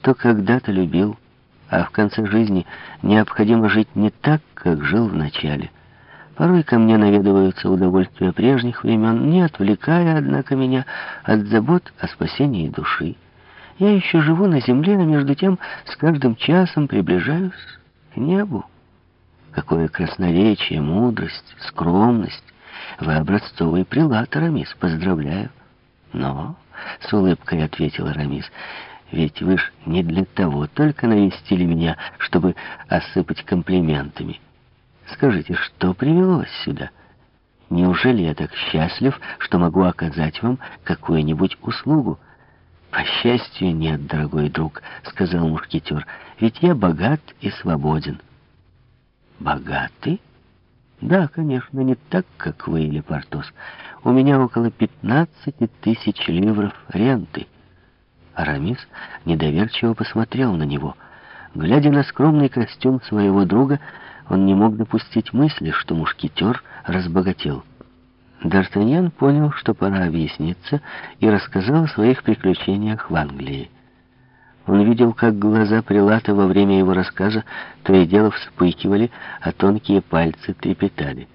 кто когда-то любил, а в конце жизни необходимо жить не так, как жил в начале. Порой ко мне наведываются удовольствия прежних времен, не отвлекая, однако, меня от забот о спасении души. Я еще живу на земле, а между тем с каждым часом приближаюсь к небу. Какое красноречие, мудрость, скромность. Вы образцовый прилад, Арамис, поздравляю. Но, — с улыбкой ответил Арамис, — ведь вы ж не для того только навестили меня, чтобы осыпать комплиментами. Скажите, что привело вас сюда? Неужели я так счастлив, что могу оказать вам какую-нибудь услугу? По счастью, нет, дорогой друг, сказал мушкетер, ведь я богат и свободен. Богатый? Да, конечно, не так, как вы или Портос. У меня около 15 тысяч ливров ренты. Арамис недоверчиво посмотрел на него. Глядя на скромный костюм своего друга, он не мог допустить мысли, что мушкетер разбогател. Д'Артаньян понял, что пора объясниться, и рассказал о своих приключениях в Англии. Он видел, как глаза Прилата во время его рассказа то и дело вспыхивали, а тонкие пальцы трепетали.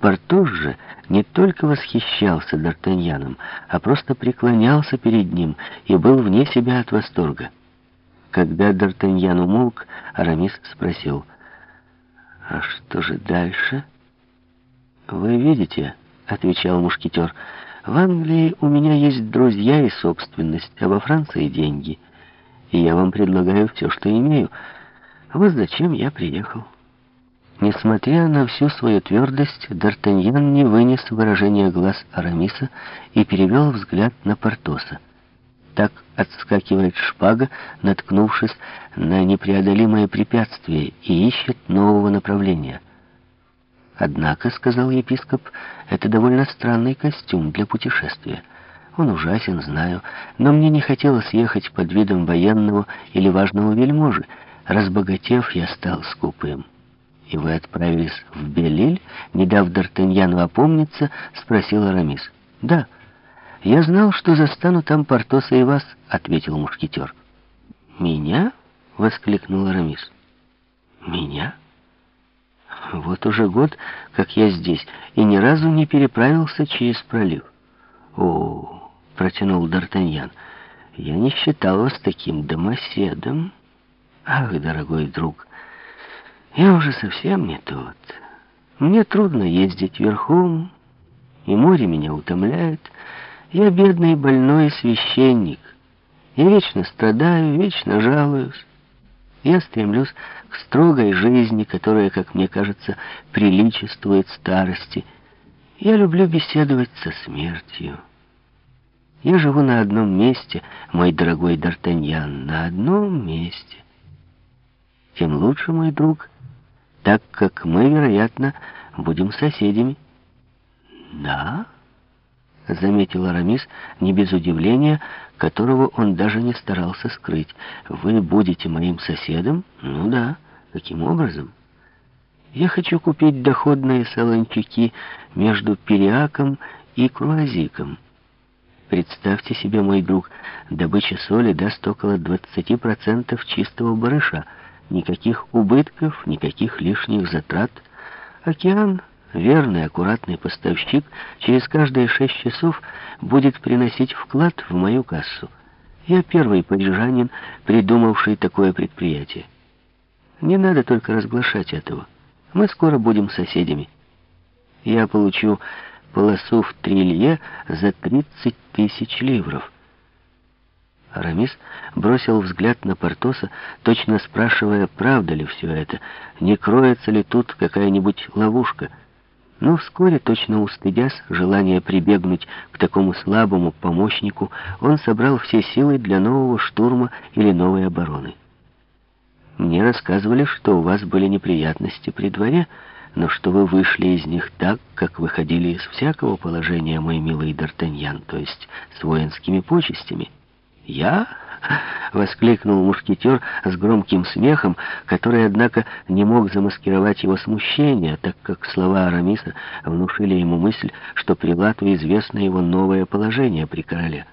Портос же не только восхищался Д'Артаньяном, а просто преклонялся перед ним и был вне себя от восторга. Когда Д'Артаньян умолк, Арамис спросил, «А что же дальше?» «Вы видите», — отвечал мушкетер, «в Англии у меня есть друзья и собственность, а во Франции деньги» и я вам предлагаю все, что имею. Вот зачем я приехал». Несмотря на всю свою твердость, Д'Артаньян не вынес выражения глаз Арамиса и перевел взгляд на Портоса. Так отскакивает шпага, наткнувшись на непреодолимое препятствие, и ищет нового направления. «Однако», — сказал епископ, — «это довольно странный костюм для путешествия». Он ужасен, знаю, но мне не хотелось ехать под видом военного или важного вельможи. Разбогатев, я стал скупым. И вы отправились в Белиль, не дав Д'Артаньяну опомниться, спросил Арамис. Да, я знал, что застану там Портоса и вас, ответил мушкетер. Меня? воскликнул Арамис. Меня? Вот уже год, как я здесь, и ни разу не переправился через пролив. О, — протянул Д'Артаньян. «Я не считал вас таким домоседом. Ах, дорогой друг, я уже совсем не тот. Мне трудно ездить верхом, и море меня утомляет. Я бедный больной священник. Я вечно страдаю, вечно жалуюсь. Я стремлюсь к строгой жизни, которая, как мне кажется, приличествует старости. Я люблю беседовать со смертью». Я живу на одном месте, мой дорогой Д'Артаньян, на одном месте. Тем лучше, мой друг, так как мы, вероятно, будем соседями. Да, заметил Арамис, не без удивления, которого он даже не старался скрыть. Вы будете моим соседом? Ну да. Каким образом? Я хочу купить доходные солончаки между Периаком и Круазиком. Представьте себе, мой друг, добыча соли даст около 20% чистого барыша. Никаких убытков, никаких лишних затрат. Океан, верный, аккуратный поставщик, через каждые шесть часов будет приносить вклад в мою кассу. Я первый парижанин, придумавший такое предприятие. Не надо только разглашать этого. Мы скоро будем соседями. Я получу полосу в трилье за 30 тысяч ливров. Арамис бросил взгляд на Портоса, точно спрашивая, правда ли все это, не кроется ли тут какая-нибудь ловушка. Но вскоре, точно устыдясь желания прибегнуть к такому слабому помощнику, он собрал все силы для нового штурма или новой обороны. «Мне рассказывали, что у вас были неприятности при дворе», но что вы вышли из них так, как выходили из всякого положения, мой милый Д'Артаньян, то есть с воинскими почестями. Я? — воскликнул мушкетер с громким смехом, который, однако, не мог замаскировать его смущение, так как слова Арамиса внушили ему мысль, что Прилату известно его новое положение при короле.